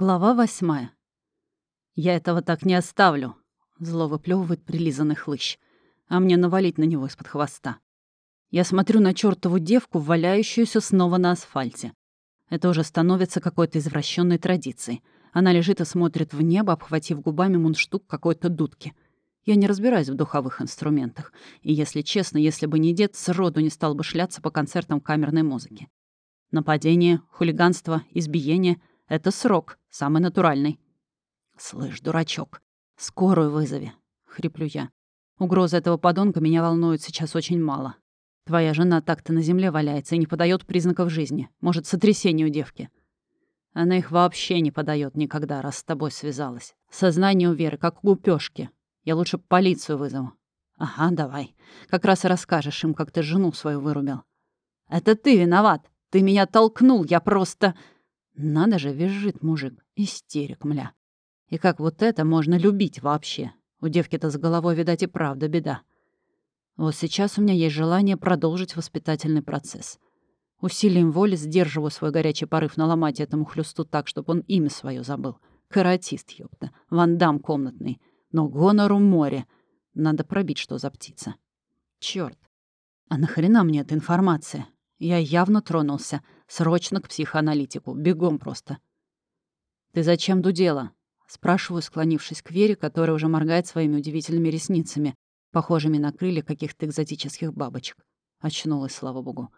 Глава восьмая. «Я этого так не оставлю», — зло выплёвывает прилизанный хлыщ. А мне навалить на него из-под хвоста. Я смотрю на чёртову девку, валяющуюся снова на асфальте. Это уже становится какой-то извращенной традицией. Она лежит и смотрит в небо, обхватив губами мундштук какой-то дудки. Я не разбираюсь в духовых инструментах. И, если честно, если бы не дед, сроду не стал бы шляться по концертам камерной музыки. Нападение, хулиганство, избиение — это срок, самый натуральный. Слышь, дурачок, скорую вызови, хриплю я. Угроза этого подонка меня волнует сейчас очень мало. Твоя жена так-то на земле валяется и не подает признаков жизни. Может, сотрясение у девки. Она их вообще не подает никогда, раз с тобой связалась. Сознание у Веры, как у гупёшки. Я лучше полицию вызову. Ага, давай. Как раз и расскажешь им, как ты жену свою вырубил. Это ты виноват. Ты меня толкнул, я просто... Надо же, визжит мужик. Истерик, мля. И как вот это можно любить вообще? У девки-то с головой, видать, и правда беда. Вот сейчас у меня есть желание продолжить воспитательный процесс. Усилием воли сдерживаю свой горячий порыв наломать этому хлюсту так, чтобы он имя свое забыл. Каратист, ёпта. Вандам комнатный. Но гонору море. Надо пробить, что за птица. Чёрт. А нахрена мне эта информация? Я явно тронулся. Срочно к психоаналитику. Бегом просто. «Ты зачем дудела?» Спрашиваю, склонившись к Вере, которая уже моргает своими удивительными ресницами, похожими на крылья каких-то экзотических бабочек. Очнулась, слава богу.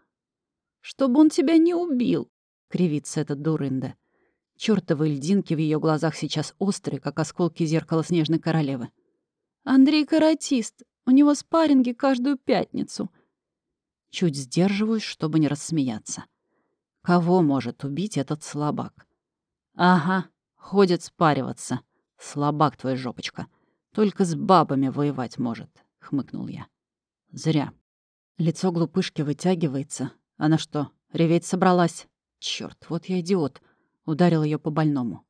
«Чтобы он тебя не убил!» — кривится этот дурында. Чёртовы льдинки в ее глазах сейчас острые, как осколки зеркала снежной королевы. «Андрей каратист. У него спарринги каждую пятницу. Чуть сдерживаюсь, чтобы не рассмеяться. Кого может убить этот слабак? Ага, ходит спариваться. Слабак твой жопочка. Только с бабами воевать может, хмыкнул я. Зря. Лицо глупышки вытягивается. Она что, реветь собралась? Черт, вот я идиот. Ударил ее по больному.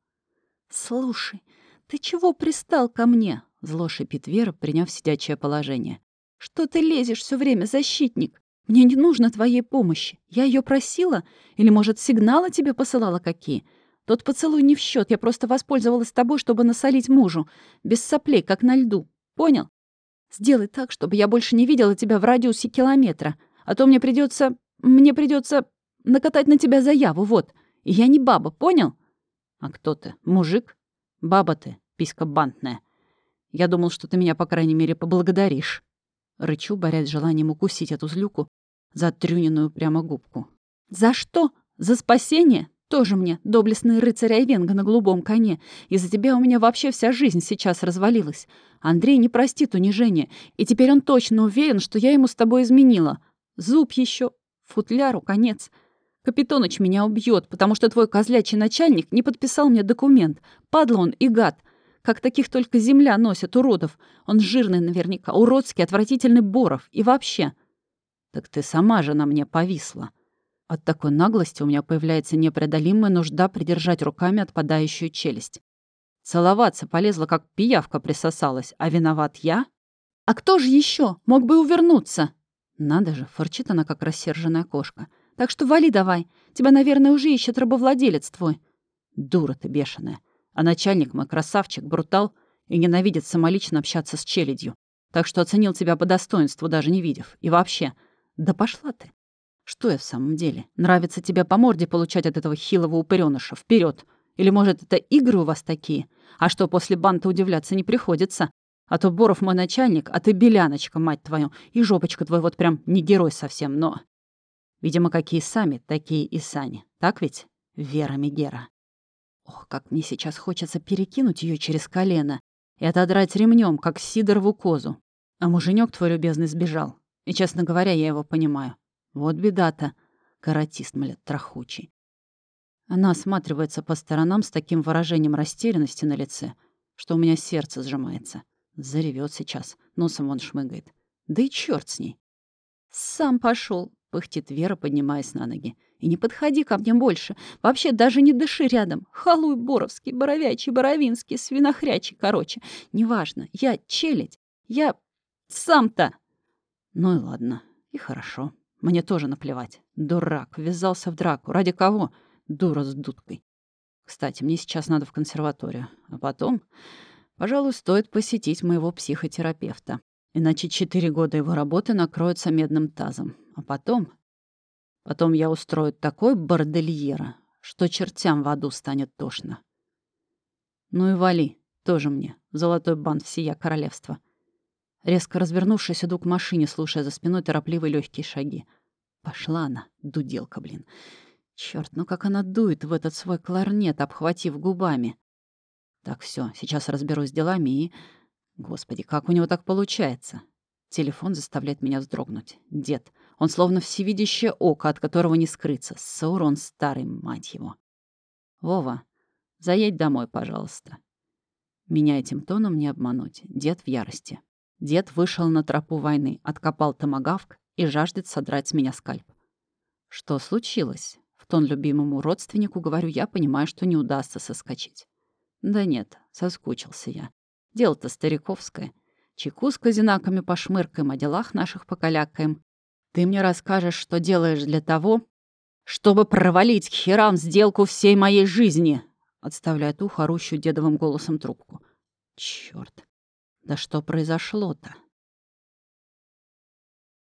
Слушай, ты чего пристал ко мне? Зло шипит Вера, приняв сидячее положение. Что ты лезешь все время, защитник? Мне не нужно твоей помощи. Я ее просила? Или, может, сигналы тебе посылала какие? Тот поцелуй не в счет. Я просто воспользовалась тобой, чтобы насолить мужу. Без соплей, как на льду. Понял? Сделай так, чтобы я больше не видела тебя в радиусе километра. А то мне придется, Мне придется накатать на тебя заяву, вот. Я не баба, понял? А кто ты? Мужик? Баба ты, писька бантная. Я думал, что ты меня, по крайней мере, поблагодаришь. Рычу, борясь с желанием укусить эту злюку за трюненную прямо губку. «За что? За спасение? Тоже мне, доблестный рыцарь Айвенга на голубом коне. Из-за тебя у меня вообще вся жизнь сейчас развалилась. Андрей не простит унижения, и теперь он точно уверен, что я ему с тобой изменила. Зуб еще, футляру конец. Капитоныч меня убьет, потому что твой козлячий начальник не подписал мне документ. Падла он и гад. Как таких только земля носит, уродов. Он жирный наверняка, уродский, отвратительный Боров. И вообще... Так ты сама же на мне повисла. От такой наглости у меня появляется непреодолимая нужда придержать руками отпадающую челюсть. Целоваться полезла, как пиявка присосалась. А виноват я? А кто же еще Мог бы увернуться. Надо же, форчит она, как рассерженная кошка. Так что вали давай. Тебя, наверное, уже ищет рабовладелец твой. Дура ты бешеная. А начальник мой красавчик, брутал и ненавидит самолично общаться с челядью. Так что оценил тебя по достоинству, даже не видев. И вообще, да пошла ты. Что я в самом деле? Нравится тебе по морде получать от этого хилого упырёныша? Вперед! Или, может, это игры у вас такие? А что, после банта удивляться не приходится? А то Боров мой начальник, а ты беляночка, мать твою, и жопочка твой вот прям не герой совсем, но... Видимо, какие сами, такие и сани. Так ведь? Вера Мегера. Ох, как мне сейчас хочется перекинуть ее через колено и отодрать ремнем, как Сидорову козу. А муженек твой любезный сбежал. И, честно говоря, я его понимаю. Вот беда-то. Каратист, мля, трахучий. Она осматривается по сторонам с таким выражением растерянности на лице, что у меня сердце сжимается. Заревет сейчас, носом он шмыгает. Да и черт с ней. Сам пошел, пыхтит Вера, поднимаясь на ноги. И не подходи ко мне больше. Вообще даже не дыши рядом. Халуй Боровский, Боровячий, Боровинский, Свинохрячий, короче. Неважно. Я челядь. Я сам-то. Ну и ладно. И хорошо. Мне тоже наплевать. Дурак. Ввязался в драку. Ради кого? Дура с дудкой. Кстати, мне сейчас надо в консерваторию. А потом, пожалуй, стоит посетить моего психотерапевта. Иначе четыре года его работы накроются медным тазом. А потом... Потом я устрою такой бордельера, что чертям в аду станет тошно. Ну и вали, тоже мне, золотой бант всея королевства. Резко развернувшись, иду к машине, слушая за спиной торопливые легкие шаги. Пошла она, дуделка, блин. Черт, ну как она дует в этот свой кларнет, обхватив губами. Так все, сейчас разберусь с делами и... Господи, как у него так получается? Телефон заставляет меня вздрогнуть. Дед. Он словно всевидящее око, от которого не скрыться. Саурон старый, мать его. Вова, заедь домой, пожалуйста. Меня этим тоном не обмануть. Дед в ярости. Дед вышел на тропу войны, откопал томагавк и жаждет содрать с меня скальп. Что случилось? В тон любимому родственнику говорю я, понимаю, что не удастся соскочить. Да нет, соскучился я. Дело-то стариковское. Чеку с казинаками пошмыркаем, о делах наших покалякаем. Ты мне расскажешь, что делаешь для того, чтобы провалить к херам сделку всей моей жизни, отставляет ухо орущую дедовым голосом трубку. Чёрт. Да что произошло-то?